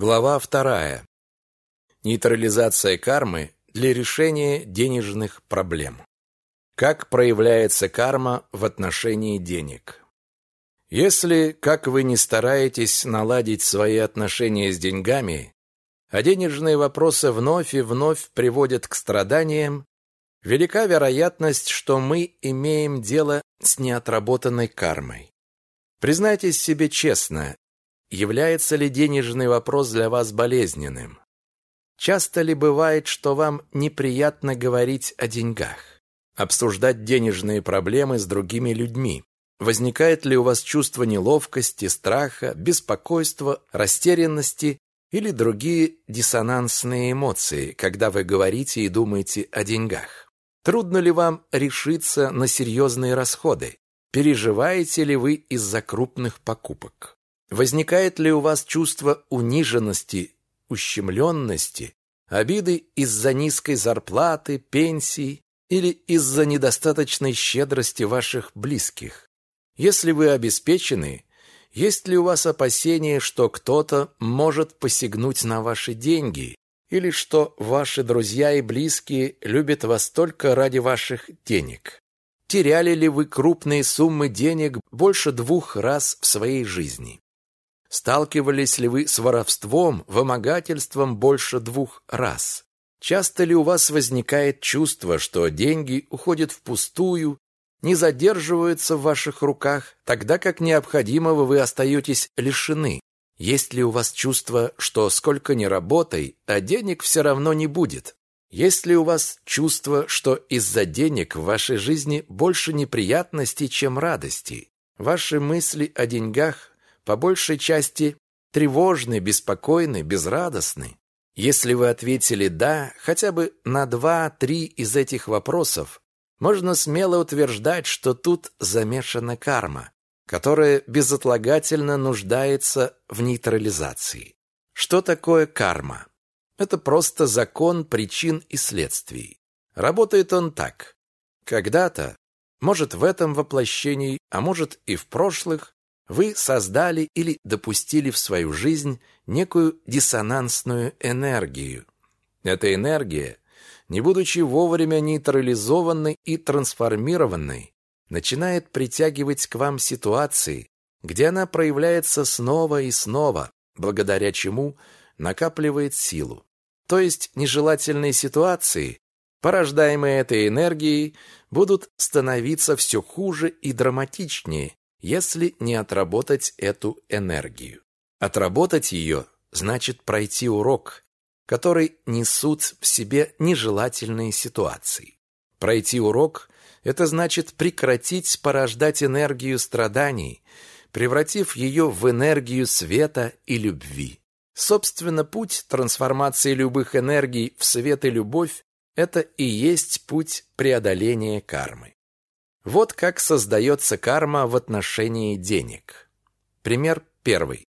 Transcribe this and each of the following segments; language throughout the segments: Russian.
Глава вторая. Нейтрализация кармы для решения денежных проблем. Как проявляется карма в отношении денег? Если, как вы не стараетесь наладить свои отношения с деньгами, а денежные вопросы вновь и вновь приводят к страданиям, велика вероятность, что мы имеем дело с неотработанной кармой. Признайтесь себе честно, является ли денежный вопрос для вас болезненным? Часто ли бывает, что вам неприятно говорить о деньгах? Обсуждать денежные проблемы с другими людьми? Возникает ли у вас чувство неловкости, страха, беспокойства, растерянности или другие диссонансные эмоции, когда вы говорите и думаете о деньгах? Трудно ли вам решиться на серьезные расходы? Переживаете ли вы из-за крупных покупок? Возникает ли у вас чувство униженности, ущемленности, обиды из-за низкой зарплаты, пенсии или из-за недостаточной щедрости ваших близких? Если вы обеспечены, есть ли у вас опасение, что кто-то может посягнуть на ваши деньги, или что ваши друзья и близкие любят вас только ради ваших денег? Теряли ли вы крупные суммы денег больше двух раз в своей жизни? Сталкивались ли вы с воровством, вымогательством больше двух раз? Часто ли у вас возникает чувство, что деньги уходят впустую, не задерживаются в ваших руках, тогда как необходимого вы остаетесь лишены? Есть ли у вас чувство, что сколько ни работай, а денег все равно не будет? Есть ли у вас чувство, что из-за денег в вашей жизни больше неприятностей, чем радостей? Ваши мысли о деньгах по большей части тревожны, беспокойны, безрадостны. Если вы ответили «да» хотя бы на два-три из этих вопросов, можно смело утверждать, что тут замешана карма, которая безотлагательно нуждается в нейтрализации. Что такое карма? Это просто закон причин и следствий. Работает он так. Когда-то, может в этом воплощении, а может и в прошлых, вы создали или допустили в свою жизнь некую диссонансную энергию. Эта энергия, не будучи вовремя нейтрализованной и трансформированной, начинает притягивать к вам ситуации, где она проявляется снова и снова, благодаря чему накапливает силу. То есть нежелательные ситуации, порождаемые этой энергией, будут становиться все хуже и драматичнее, если не отработать эту энергию. Отработать ее значит пройти урок, который несут в себе нежелательные ситуации. Пройти урок – это значит прекратить порождать энергию страданий, превратив ее в энергию света и любви. Собственно, путь трансформации любых энергий в свет и любовь – это и есть путь преодоления кармы. Вот как создается карма в отношении денег. Пример первый.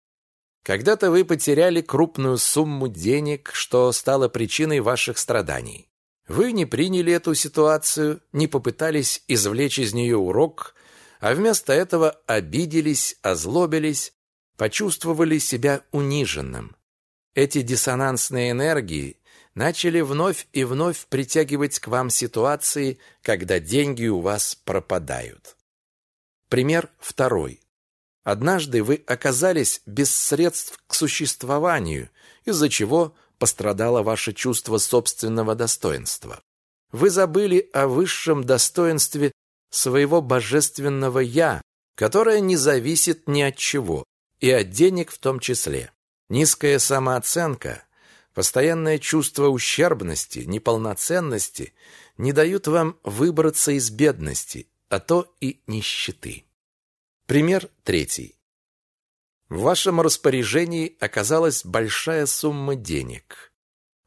Когда-то вы потеряли крупную сумму денег, что стало причиной ваших страданий. Вы не приняли эту ситуацию, не попытались извлечь из нее урок, а вместо этого обиделись, озлобились, почувствовали себя униженным. Эти диссонансные энергии начали вновь и вновь притягивать к вам ситуации, когда деньги у вас пропадают. Пример второй. Однажды вы оказались без средств к существованию, из-за чего пострадало ваше чувство собственного достоинства. Вы забыли о высшем достоинстве своего божественного «я», которое не зависит ни от чего, и от денег в том числе. Низкая самооценка, постоянное чувство ущербности, неполноценности не дают вам выбраться из бедности, а то и нищеты. Пример третий. В вашем распоряжении оказалась большая сумма денег,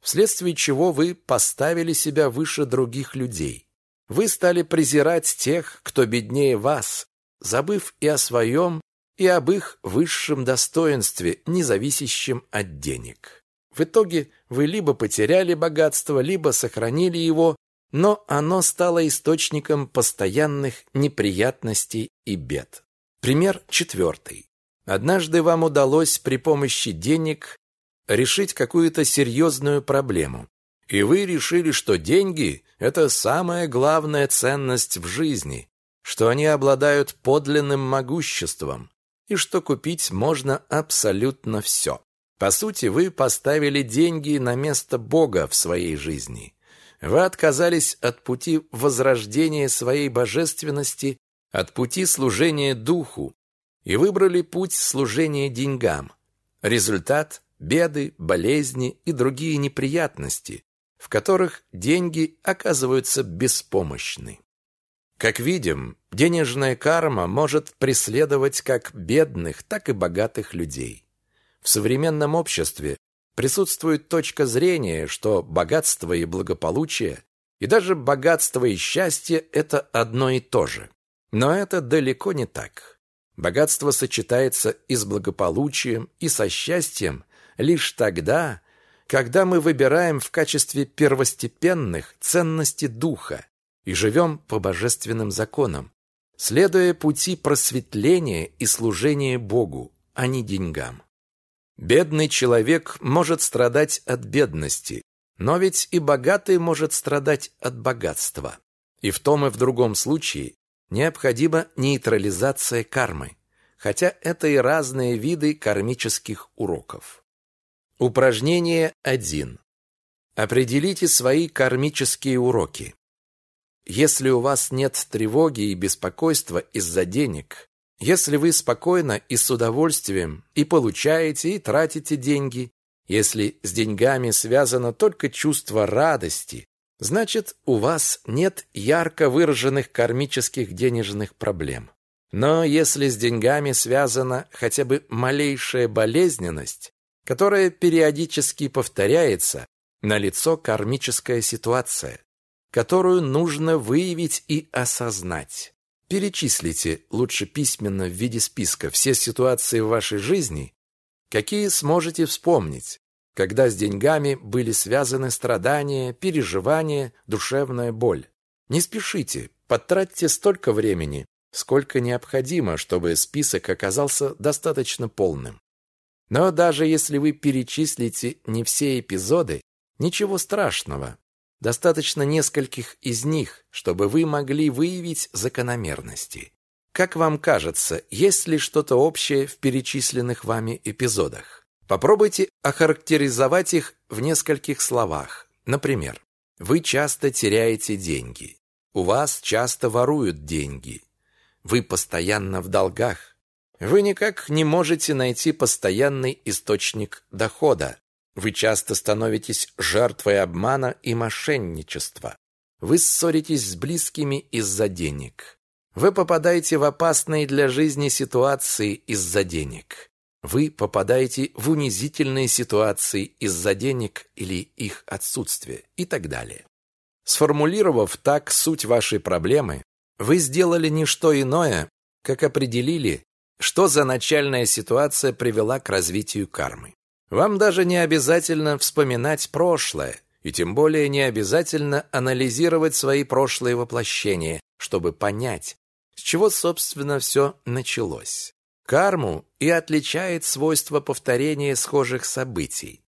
вследствие чего вы поставили себя выше других людей. Вы стали презирать тех, кто беднее вас, забыв и о своем, и об их высшем достоинстве, не зависящем от денег. В итоге вы либо потеряли богатство, либо сохранили его, но оно стало источником постоянных неприятностей и бед. Пример четвертый. Однажды вам удалось при помощи денег решить какую-то серьезную проблему. И вы решили, что деньги – это самая главная ценность в жизни, что они обладают подлинным могуществом и что купить можно абсолютно все. По сути, вы поставили деньги на место Бога в своей жизни. Вы отказались от пути возрождения своей божественности, от пути служения Духу, и выбрали путь служения деньгам. Результат – беды, болезни и другие неприятности, в которых деньги оказываются беспомощны. Как видим, денежная карма может преследовать как бедных, так и богатых людей. В современном обществе присутствует точка зрения, что богатство и благополучие, и даже богатство и счастье – это одно и то же. Но это далеко не так. Богатство сочетается и с благополучием, и со счастьем лишь тогда, когда мы выбираем в качестве первостепенных ценности духа и живем по божественным законам, следуя пути просветления и служения Богу, а не деньгам. Бедный человек может страдать от бедности, но ведь и богатый может страдать от богатства. И в том и в другом случае необходима нейтрализация кармы, хотя это и разные виды кармических уроков. Упражнение 1. Определите свои кармические уроки. Если у вас нет тревоги и беспокойства из-за денег, если вы спокойно и с удовольствием и получаете, и тратите деньги, если с деньгами связано только чувство радости, значит, у вас нет ярко выраженных кармических денежных проблем. Но если с деньгами связана хотя бы малейшая болезненность, которая периодически повторяется, налицо кармическая ситуация, которую нужно выявить и осознать. Перечислите, лучше письменно в виде списка, все ситуации в вашей жизни, какие сможете вспомнить, когда с деньгами были связаны страдания, переживания, душевная боль. Не спешите, потратьте столько времени, сколько необходимо, чтобы список оказался достаточно полным. Но даже если вы перечислите не все эпизоды, ничего страшного. Достаточно нескольких из них, чтобы вы могли выявить закономерности. Как вам кажется, есть ли что-то общее в перечисленных вами эпизодах? Попробуйте охарактеризовать их в нескольких словах. Например, вы часто теряете деньги. У вас часто воруют деньги. Вы постоянно в долгах. Вы никак не можете найти постоянный источник дохода. Вы часто становитесь жертвой обмана и мошенничества. Вы ссоритесь с близкими из-за денег. Вы попадаете в опасные для жизни ситуации из-за денег. Вы попадаете в унизительные ситуации из-за денег или их отсутствия и так далее. Сформулировав так суть вашей проблемы, вы сделали не что иное, как определили, что за начальная ситуация привела к развитию кармы. Вам даже не обязательно вспоминать прошлое, и тем более не обязательно анализировать свои прошлые воплощения, чтобы понять, с чего, собственно, все началось. Карму и отличает свойство повторения схожих событий.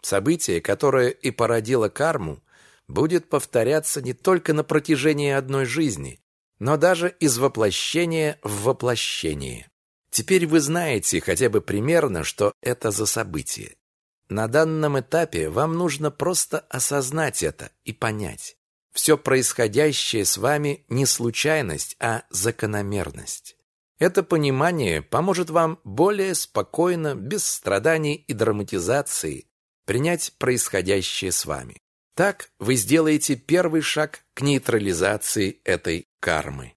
Событие, которое и породило карму, будет повторяться не только на протяжении одной жизни, но даже из воплощения в воплощение. Теперь вы знаете хотя бы примерно, что это за событие. На данном этапе вам нужно просто осознать это и понять. Все происходящее с вами не случайность, а закономерность. Это понимание поможет вам более спокойно, без страданий и драматизации, принять происходящее с вами. Так вы сделаете первый шаг к нейтрализации этой кармы.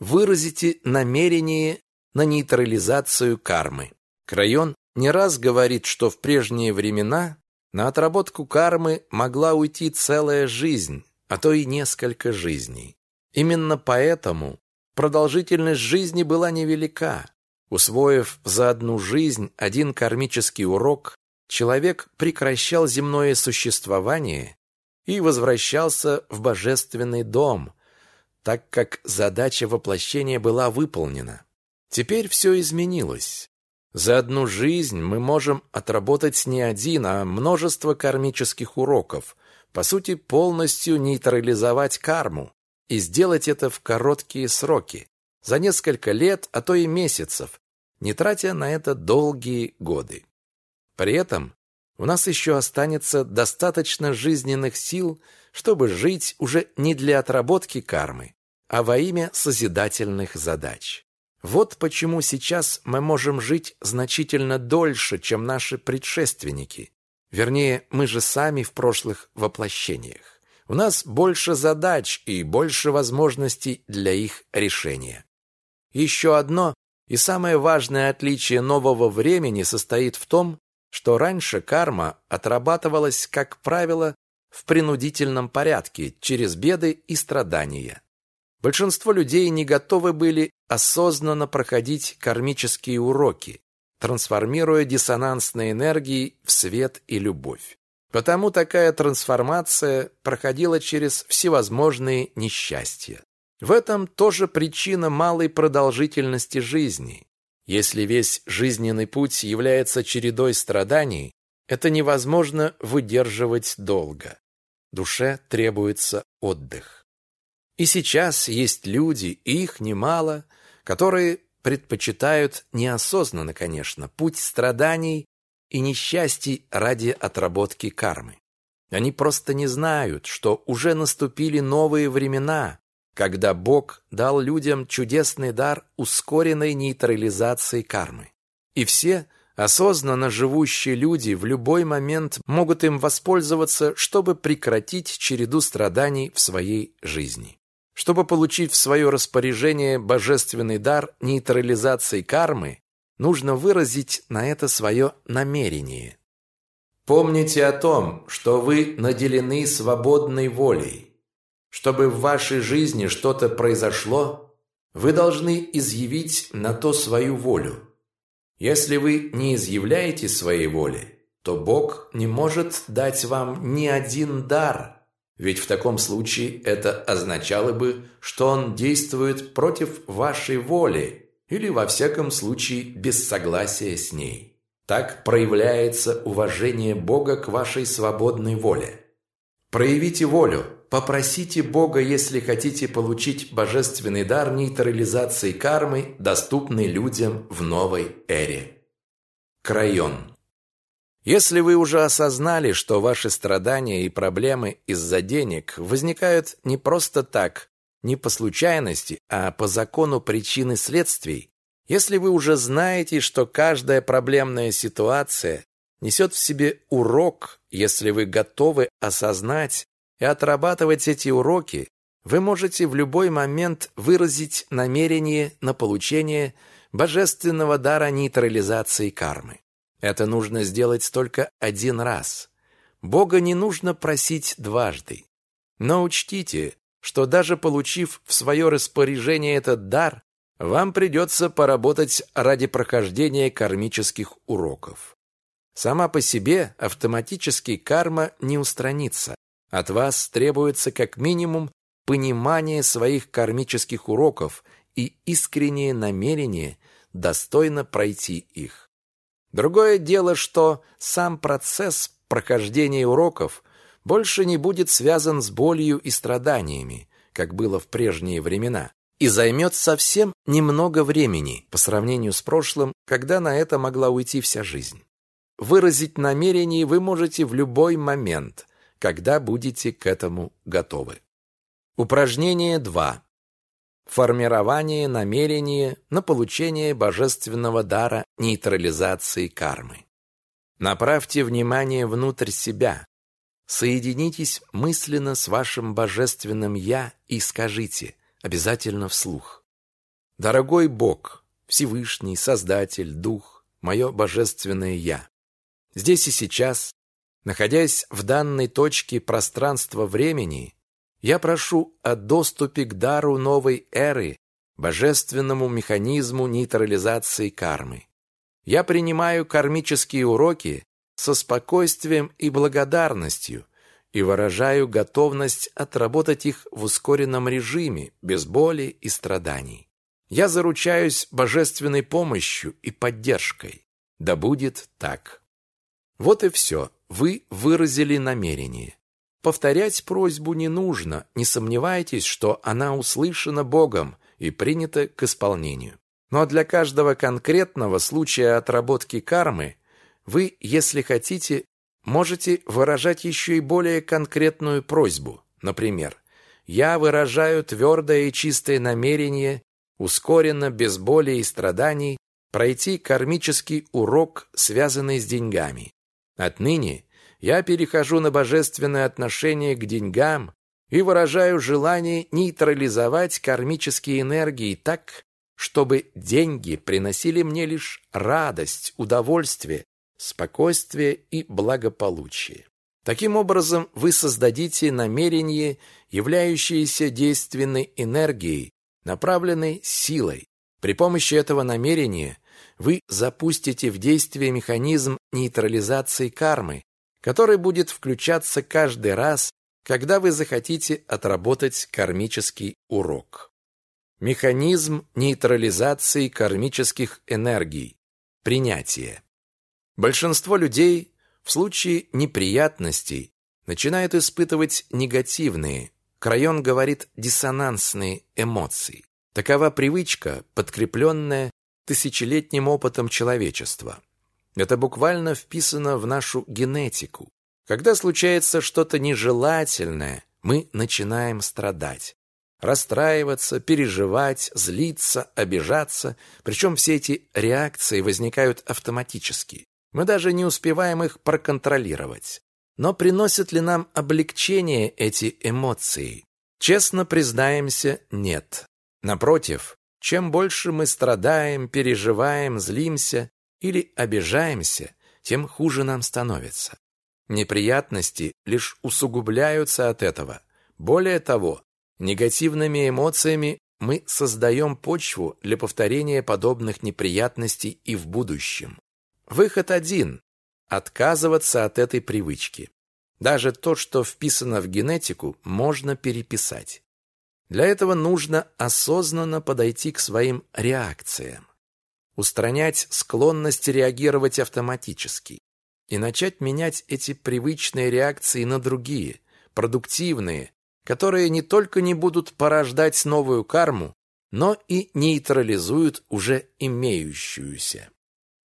Выразите намерение на нейтрализацию кармы. Крайон не раз говорит, что в прежние времена на отработку кармы могла уйти целая жизнь, а то и несколько жизней. Именно поэтому продолжительность жизни была невелика. Усвоив за одну жизнь один кармический урок, человек прекращал земное существование и возвращался в божественный дом, так как задача воплощения была выполнена. Теперь все изменилось. За одну жизнь мы можем отработать не один, а множество кармических уроков, по сути, полностью нейтрализовать карму и сделать это в короткие сроки, за несколько лет, а то и месяцев, не тратя на это долгие годы. При этом у нас еще останется достаточно жизненных сил, чтобы жить уже не для отработки кармы, а во имя созидательных задач. Вот почему сейчас мы можем жить значительно дольше, чем наши предшественники. Вернее, мы же сами в прошлых воплощениях. У нас больше задач и больше возможностей для их решения. Еще одно и самое важное отличие нового времени состоит в том, что раньше карма отрабатывалась, как правило, в принудительном порядке, через беды и страдания. Большинство людей не готовы были осознанно проходить кармические уроки, трансформируя диссонансные энергии в свет и любовь. Потому такая трансформация проходила через всевозможные несчастья. В этом тоже причина малой продолжительности жизни. Если весь жизненный путь является чередой страданий, это невозможно выдерживать долго. Душе требуется отдых. И сейчас есть люди, и их немало, которые предпочитают неосознанно, конечно, путь страданий и несчастий ради отработки кармы. Они просто не знают, что уже наступили новые времена, когда Бог дал людям чудесный дар ускоренной нейтрализации кармы. И все осознанно живущие люди в любой момент могут им воспользоваться, чтобы прекратить череду страданий в своей жизни. Чтобы получить в свое распоряжение божественный дар нейтрализации кармы, нужно выразить на это свое намерение. Помните о том, что вы наделены свободной волей. Чтобы в вашей жизни что-то произошло, вы должны изъявить на то свою волю. Если вы не изъявляете своей воли, то Бог не может дать вам ни один дар, ведь в таком случае это означало бы, что Он действует против вашей воли или, во всяком случае, без согласия с ней. Так проявляется уважение Бога к вашей свободной воле. Проявите волю, Попросите Бога, если хотите получить божественный дар нейтрализации кармы, доступный людям в новой эре. Крайон. Если вы уже осознали, что ваши страдания и проблемы из-за денег возникают не просто так, не по случайности, а по закону причин и следствий, если вы уже знаете, что каждая проблемная ситуация несет в себе урок, если вы готовы осознать, и отрабатывать эти уроки, вы можете в любой момент выразить намерение на получение божественного дара нейтрализации кармы. Это нужно сделать только один раз. Бога не нужно просить дважды. Но учтите, что даже получив в свое распоряжение этот дар, вам придется поработать ради прохождения кармических уроков. Сама по себе автоматически карма не устранится. От вас требуется как минимум понимание своих кармических уроков и искреннее намерение достойно пройти их. Другое дело, что сам процесс прохождения уроков больше не будет связан с болью и страданиями, как было в прежние времена, и займет совсем немного времени по сравнению с прошлым, когда на это могла уйти вся жизнь. Выразить намерение вы можете в любой момент – когда будете к этому готовы. Упражнение 2. Формирование намерения на получение божественного дара нейтрализации кармы. Направьте внимание внутрь себя. Соединитесь мысленно с вашим божественным «Я» и скажите, обязательно вслух. «Дорогой Бог, Всевышний, Создатель, Дух, мое божественное Я, здесь и сейчас Находясь в данной точке пространства-времени, я прошу о доступе к дару новой эры, божественному механизму нейтрализации кармы. Я принимаю кармические уроки со спокойствием и благодарностью и выражаю готовность отработать их в ускоренном режиме, без боли и страданий. Я заручаюсь божественной помощью и поддержкой. Да будет так. Вот и все. Вы выразили намерение. Повторять просьбу не нужно, не сомневайтесь, что она услышана Богом и принята к исполнению. Но для каждого конкретного случая отработки кармы вы, если хотите, можете выражать еще и более конкретную просьбу. Например, «Я выражаю твердое и чистое намерение ускоренно, без боли и страданий, пройти кармический урок, связанный с деньгами. Отныне я перехожу на божественное отношение к деньгам и выражаю желание нейтрализовать кармические энергии так, чтобы деньги приносили мне лишь радость, удовольствие, спокойствие и благополучие. Таким образом, вы создадите намерение, являющееся действенной энергией, направленной силой. При помощи этого намерения вы запустите в действие механизм нейтрализации кармы, который будет включаться каждый раз, когда вы захотите отработать кармический урок. Механизм нейтрализации кармических энергий. Принятие. Большинство людей в случае неприятностей начинают испытывать негативные, Крайон говорит диссонансные эмоции. Такова привычка, подкрепленная тысячелетним опытом человечества. Это буквально вписано в нашу генетику. Когда случается что-то нежелательное, мы начинаем страдать. Расстраиваться, переживать, злиться, обижаться. Причем все эти реакции возникают автоматически. Мы даже не успеваем их проконтролировать. Но приносят ли нам облегчение эти эмоции? Честно признаемся, нет. Напротив, чем больше мы страдаем, переживаем, злимся или обижаемся, тем хуже нам становится. Неприятности лишь усугубляются от этого. Более того, негативными эмоциями мы создаем почву для повторения подобных неприятностей и в будущем. Выход один – отказываться от этой привычки. Даже то, что вписано в генетику, можно переписать. Для этого нужно осознанно подойти к своим реакциям, устранять склонность реагировать автоматически и начать менять эти привычные реакции на другие, продуктивные, которые не только не будут порождать новую карму, но и нейтрализуют уже имеющуюся.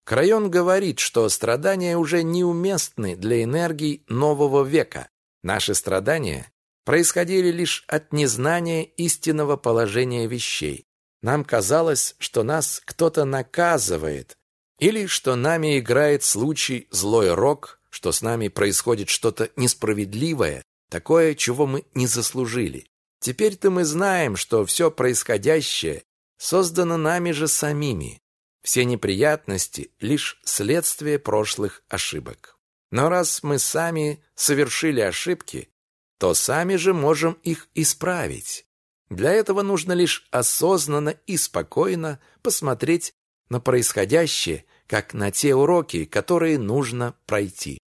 Крайон говорит, что страдания уже неуместны для энергий нового века. Наши страдания происходили лишь от незнания истинного положения вещей. Нам казалось, что нас кто-то наказывает, или что нами играет случай злой рок, что с нами происходит что-то несправедливое, такое, чего мы не заслужили. Теперь-то мы знаем, что все происходящее создано нами же самими. Все неприятности – лишь следствие прошлых ошибок. Но раз мы сами совершили ошибки, то сами же можем их исправить. Для этого нужно лишь осознанно и спокойно посмотреть на происходящее, как на те уроки, которые нужно пройти.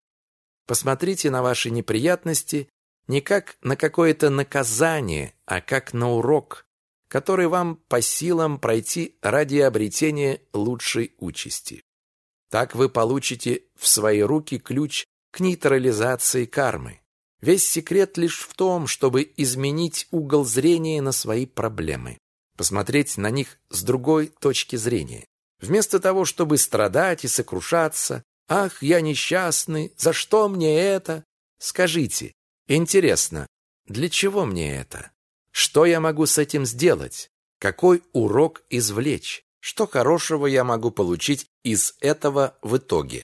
Посмотрите на ваши неприятности не как на какое-то наказание, а как на урок, который вам по силам пройти ради обретения лучшей участи. Так вы получите в свои руки ключ к нейтрализации кармы. Весь секрет лишь в том, чтобы изменить угол зрения на свои проблемы, посмотреть на них с другой точки зрения. Вместо того, чтобы страдать и сокрушаться, «Ах, я несчастный, за что мне это?» Скажите, интересно, для чего мне это? Что я могу с этим сделать? Какой урок извлечь? Что хорошего я могу получить из этого в итоге?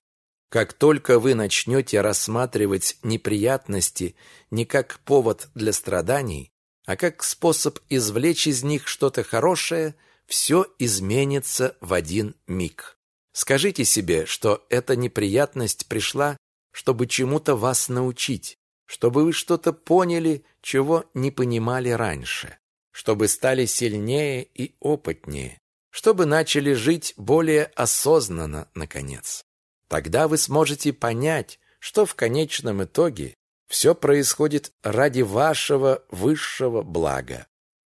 Как только вы начнете рассматривать неприятности не как повод для страданий, а как способ извлечь из них что-то хорошее, все изменится в один миг. Скажите себе, что эта неприятность пришла, чтобы чему-то вас научить, чтобы вы что-то поняли, чего не понимали раньше, чтобы стали сильнее и опытнее, чтобы начали жить более осознанно, наконец. Тогда вы сможете понять, что в конечном итоге все происходит ради вашего высшего блага.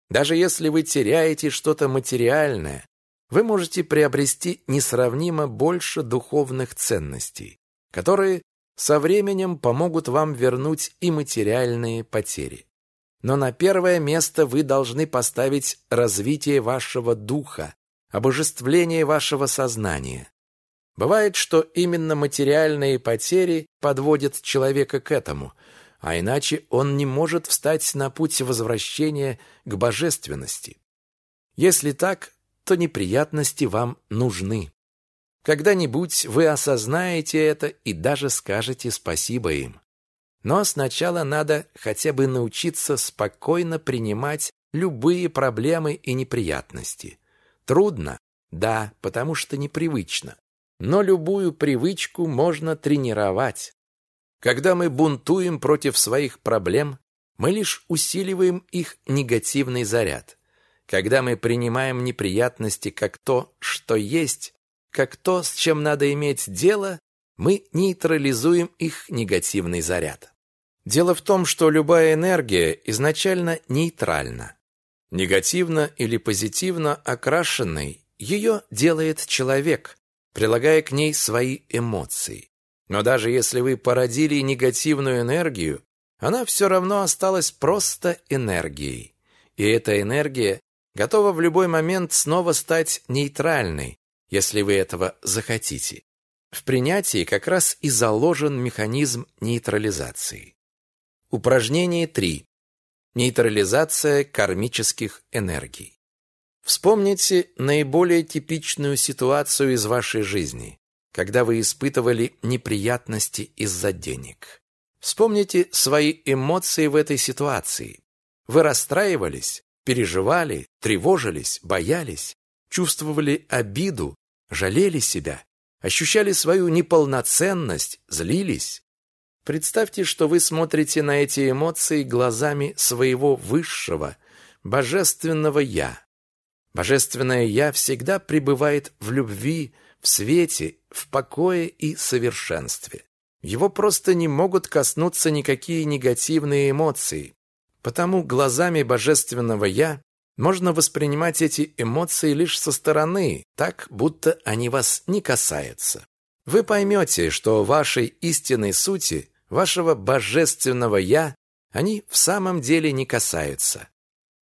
Даже если вы теряете что-то материальное, вы можете приобрести несравнимо больше духовных ценностей, которые со временем помогут вам вернуть и материальные потери. Но на первое место вы должны поставить развитие вашего духа, обожествление вашего сознания. Бывает, что именно материальные потери подводят человека к этому, а иначе он не может встать на путь возвращения к божественности. Если так, то неприятности вам нужны. Когда-нибудь вы осознаете это и даже скажете спасибо им. Но сначала надо хотя бы научиться спокойно принимать любые проблемы и неприятности. Трудно? Да, потому что непривычно. Но любую привычку можно тренировать. Когда мы бунтуем против своих проблем, мы лишь усиливаем их негативный заряд. Когда мы принимаем неприятности как то, что есть, как то, с чем надо иметь дело, мы нейтрализуем их негативный заряд. Дело в том, что любая энергия изначально нейтральна. Негативно или позитивно окрашенной ее делает человек, прилагая к ней свои эмоции. Но даже если вы породили негативную энергию, она все равно осталась просто энергией. И эта энергия готова в любой момент снова стать нейтральной, если вы этого захотите. В принятии как раз и заложен механизм нейтрализации. Упражнение 3. Нейтрализация кармических энергий. Вспомните наиболее типичную ситуацию из вашей жизни, когда вы испытывали неприятности из-за денег. Вспомните свои эмоции в этой ситуации. Вы расстраивались, переживали, тревожились, боялись, чувствовали обиду, жалели себя, ощущали свою неполноценность, злились. Представьте, что вы смотрите на эти эмоции глазами своего высшего, божественного «я». Божественное «я» всегда пребывает в любви, в свете, в покое и совершенстве. Его просто не могут коснуться никакие негативные эмоции, потому глазами Божественного «Я» можно воспринимать эти эмоции лишь со стороны, так, будто они вас не касаются. Вы поймете, что вашей истинной сути вашего божественного «я» они в самом деле не касаются.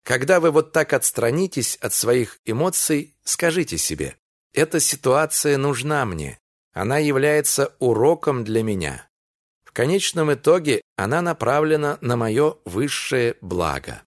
Когда вы вот так отстранитесь от своих эмоций, скажите себе, эта ситуация нужна мне, она является уроком для меня. В конечном итоге она направлена на мое высшее благо.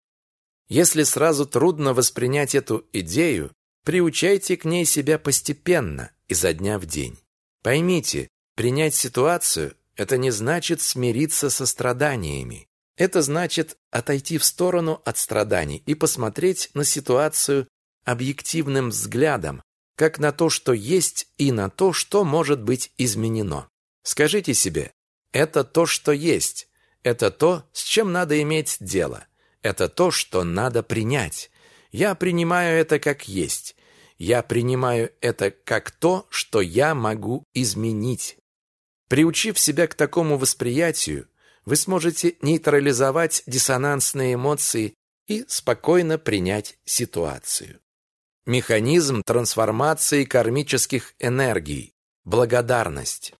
Если сразу трудно воспринять эту идею, приучайте к ней себя постепенно, изо дня в день. Поймите, принять ситуацию это не значит смириться со страданиями. Это значит отойти в сторону от страданий и посмотреть на ситуацию объективным взглядом, как на то, что есть, и на то, что может быть изменено. Скажите себе, это то, что есть, это то, с чем надо иметь дело, это то, что надо принять. Я принимаю это как есть. Я принимаю это как то, что я могу изменить. Приучив себя к такому восприятию, вы сможете нейтрализовать диссонансные эмоции и спокойно принять ситуацию. Механизм трансформации кармических энергий. Благодарность.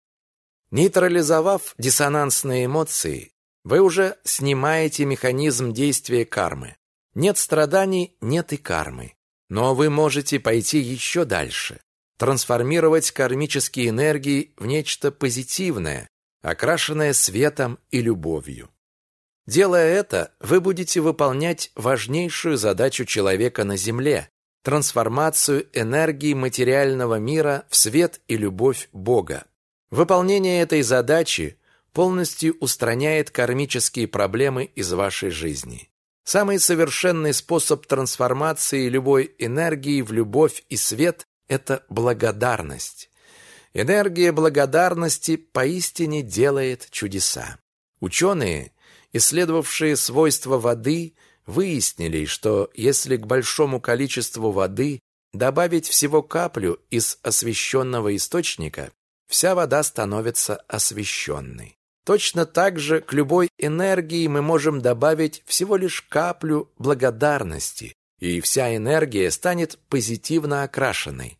Нейтрализовав диссонансные эмоции, вы уже снимаете механизм действия кармы. Нет страданий, нет и кармы. Но вы можете пойти еще дальше трансформировать кармические энергии в нечто позитивное, окрашенное светом и любовью. Делая это, вы будете выполнять важнейшую задачу человека на Земле – трансформацию энергии материального мира в свет и любовь Бога. Выполнение этой задачи полностью устраняет кармические проблемы из вашей жизни. Самый совершенный способ трансформации любой энергии в любовь и свет это благодарность. Энергия благодарности поистине делает чудеса. Ученые, исследовавшие свойства воды, выяснили, что если к большому количеству воды добавить всего каплю из освещенного источника, вся вода становится освещенной. Точно так же к любой энергии мы можем добавить всего лишь каплю благодарности, и вся энергия станет позитивно окрашенной,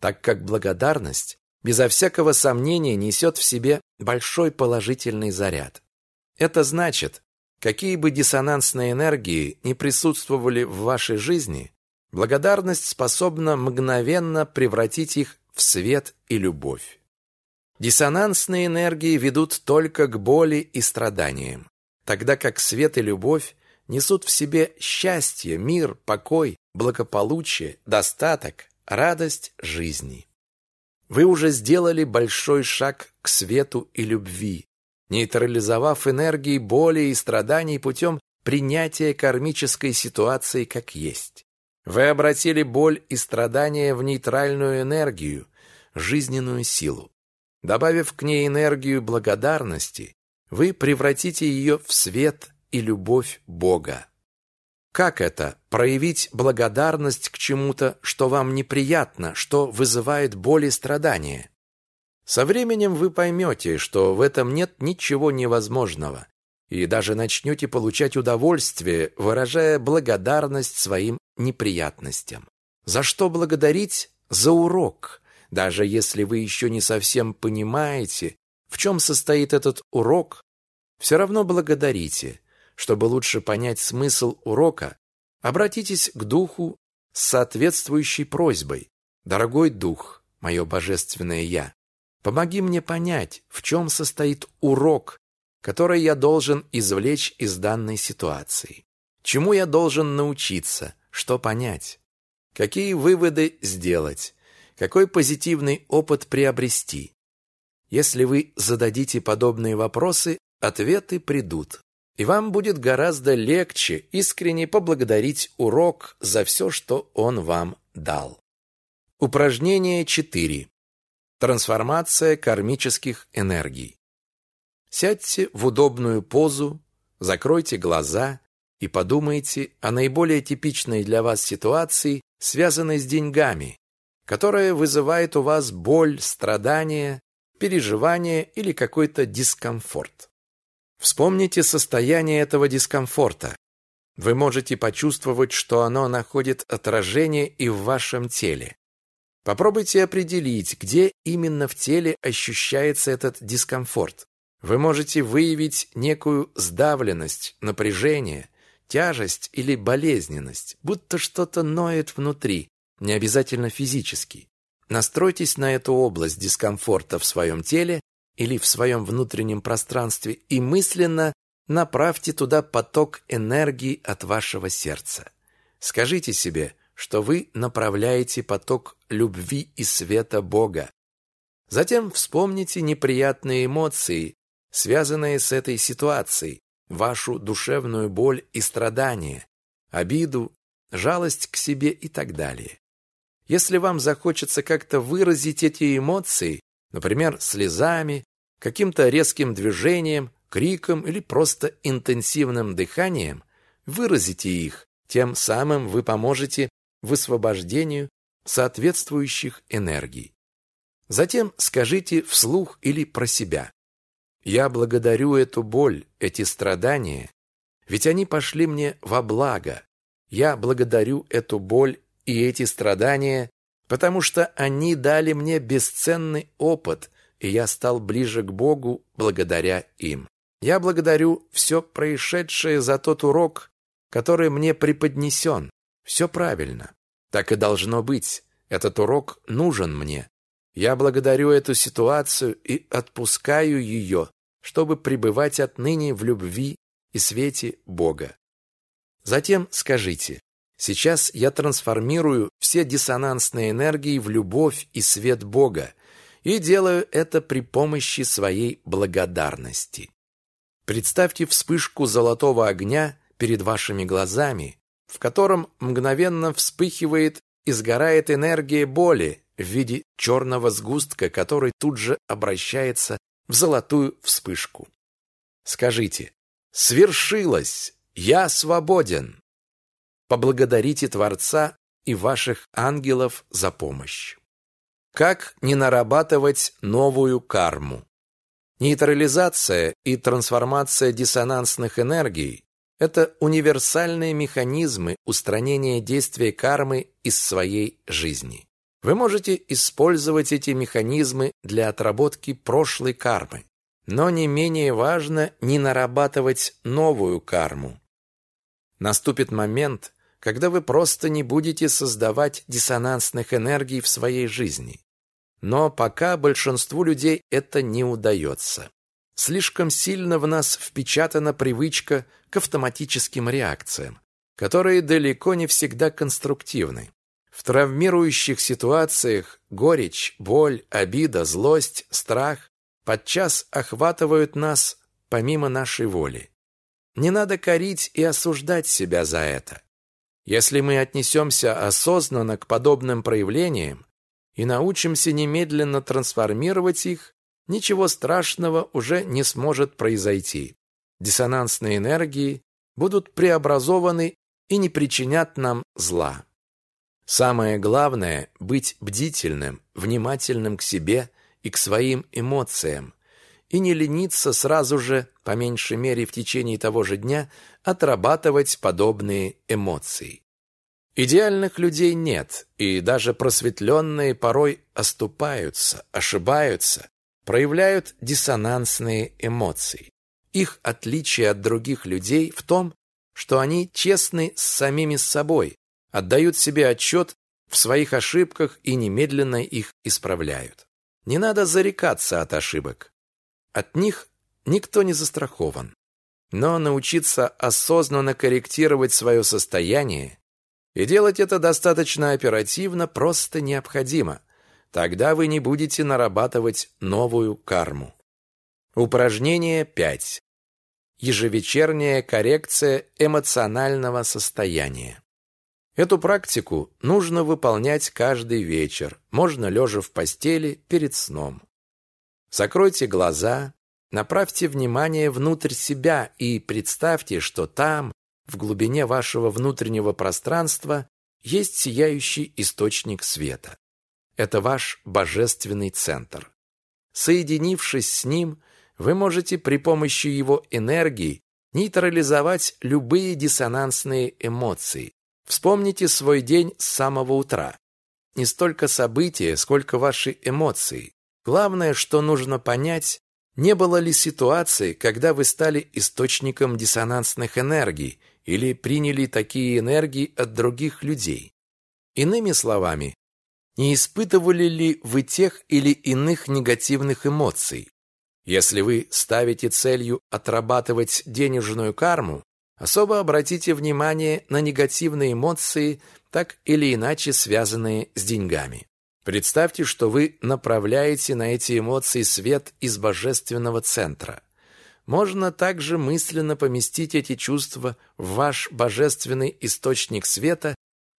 так как благодарность безо всякого сомнения несет в себе большой положительный заряд. Это значит, какие бы диссонансные энергии не присутствовали в вашей жизни, благодарность способна мгновенно превратить их в свет и любовь. Диссонансные энергии ведут только к боли и страданиям, тогда как свет и любовь несут в себе счастье, мир, покой, благополучие, достаток, радость жизни. Вы уже сделали большой шаг к свету и любви, нейтрализовав энергии боли и страданий путем принятия кармической ситуации как есть. Вы обратили боль и страдания в нейтральную энергию, жизненную силу. Добавив к ней энергию благодарности, вы превратите ее в свет и любовь Бога. Как это проявить благодарность к чему-то, что вам неприятно, что вызывает боль и страдания? Со временем вы поймете, что в этом нет ничего невозможного, и даже начнете получать удовольствие, выражая благодарность своим неприятностям. За что благодарить? За урок. Даже если вы еще не совсем понимаете, в чем состоит этот урок, все равно благодарите. Чтобы лучше понять смысл урока, обратитесь к Духу с соответствующей просьбой. «Дорогой Дух, мое божественное Я, помоги мне понять, в чем состоит урок, который я должен извлечь из данной ситуации. Чему я должен научиться, что понять, какие выводы сделать, какой позитивный опыт приобрести. Если вы зададите подобные вопросы, ответы придут. И вам будет гораздо легче искренне поблагодарить урок за все, что он вам дал. Упражнение 4. Трансформация кармических энергий. Сядьте в удобную позу, закройте глаза и подумайте о наиболее типичной для вас ситуации, связанной с деньгами, которая вызывает у вас боль, страдания, переживания или какой-то дискомфорт. Вспомните состояние этого дискомфорта. Вы можете почувствовать, что оно находит отражение и в вашем теле. Попробуйте определить, где именно в теле ощущается этот дискомфорт. Вы можете выявить некую сдавленность, напряжение, тяжесть или болезненность, будто что-то ноет внутри, не обязательно физически. Настройтесь на эту область дискомфорта в своем теле или в своем внутреннем пространстве и мысленно направьте туда поток энергии от вашего сердца. Скажите себе, что вы направляете поток любви и света Бога. Затем вспомните неприятные эмоции, связанные с этой ситуацией, вашу душевную боль и страдания, обиду, жалость к себе и так далее. Если вам захочется как-то выразить эти эмоции, например, слезами, каким-то резким движением, криком или просто интенсивным дыханием, выразите их, тем самым вы поможете высвобождению соответствующих энергий. Затем скажите вслух или про себя. «Я благодарю эту боль, эти страдания, ведь они пошли мне во благо. Я благодарю эту боль и эти страдания, потому что они дали мне бесценный опыт, и я стал ближе к Богу благодаря им. Я благодарю все происшедшее за тот урок, который мне преподнесен. Все правильно. Так и должно быть. Этот урок нужен мне. Я благодарю эту ситуацию и отпускаю ее, чтобы пребывать отныне в любви и свете Бога. Затем скажите, Сейчас я трансформирую все диссонансные энергии в любовь и свет Бога и делаю это при помощи своей благодарности. Представьте вспышку золотого огня перед вашими глазами, в котором мгновенно вспыхивает и сгорает энергия боли в виде черного сгустка, который тут же обращается в золотую вспышку. Скажите «Свершилось! Я свободен!» Поблагодарите Творца и ваших ангелов за помощь. Как не нарабатывать новую карму? Нейтрализация и трансформация диссонансных энергий – Это универсальные механизмы устранения действия кармы из своей жизни. Вы можете использовать эти механизмы для отработки прошлой кармы, но не менее важно не нарабатывать новую карму. Наступит момент, когда вы просто не будете создавать диссонансных энергий в своей жизни. Но пока большинству людей это не удается. Слишком сильно в нас впечатана привычка к автоматическим реакциям, которые далеко не всегда конструктивны. В травмирующих ситуациях горечь, боль, обида, злость, страх подчас охватывают нас помимо нашей воли. Не надо корить и осуждать себя за это. Если мы отнесемся осознанно к подобным проявлениям и научимся немедленно трансформировать их, ничего страшного уже не сможет произойти. Диссонансные энергии будут преобразованы и не причинят нам зла. Самое главное – быть бдительным, внимательным к себе и к своим эмоциям, и не лениться сразу же, по меньшей мере в течение того же дня, отрабатывать подобные эмоции. Идеальных людей нет, и даже просветленные порой оступаются, ошибаются, проявляют диссонансные эмоции. Их отличие от других людей в том, что они честны с самими собой, отдают себе отчет в своих ошибках и немедленно их исправляют. Не надо зарекаться от ошибок. От них никто не застрахован. Но научиться осознанно корректировать свое состояние и делать это достаточно оперативно просто необходимо. Тогда вы не будете нарабатывать новую карму. Упражнение 5. Ежевечерняя коррекция эмоционального состояния. Эту практику нужно выполнять каждый вечер, можно лежа в постели перед сном. Закройте глаза, направьте внимание внутрь себя и представьте, что там, в глубине вашего внутреннего пространства, есть сияющий источник света. Это ваш божественный центр. Соединившись с ним, вы можете при помощи его энергии нейтрализовать любые диссонансные эмоции, Вспомните свой день с самого утра. Не столько события, сколько ваши эмоции. Главное, что нужно понять, не было ли ситуации, когда вы стали источником диссонансных энергий или приняли такие энергии от других людей. Иными словами, не испытывали ли вы тех или иных негативных эмоций? Если вы ставите целью отрабатывать денежную карму, Особо обратите внимание на негативные эмоции, так или иначе связанные с деньгами. Представьте, что вы направляете на эти эмоции свет из божественного центра. Можно также мысленно поместить эти чувства в ваш божественный источник света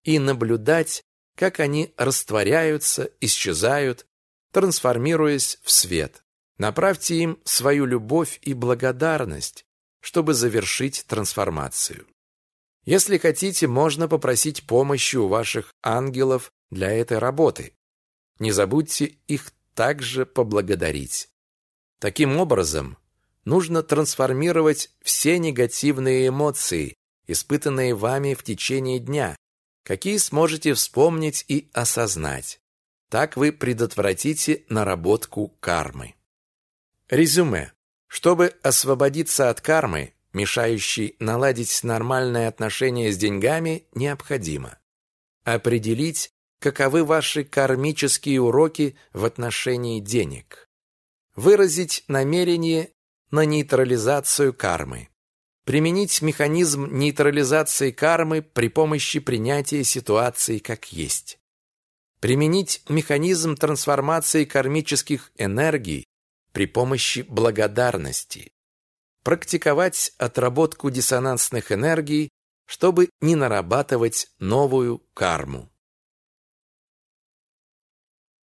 и наблюдать, как они растворяются, исчезают, трансформируясь в свет. Направьте им свою любовь и благодарность, чтобы завершить трансформацию. Если хотите, можно попросить помощи у ваших ангелов для этой работы. Не забудьте их также поблагодарить. Таким образом, нужно трансформировать все негативные эмоции, испытанные вами в течение дня, какие сможете вспомнить и осознать. Так вы предотвратите наработку кармы. Резюме. Чтобы освободиться от кармы, мешающей наладить нормальные отношения с деньгами, необходимо определить, каковы ваши кармические уроки в отношении денег, выразить намерение на нейтрализацию кармы, применить механизм нейтрализации кармы при помощи принятия ситуации как есть, применить механизм трансформации кармических энергий при помощи благодарности. Практиковать отработку диссонансных энергий, чтобы не нарабатывать новую карму.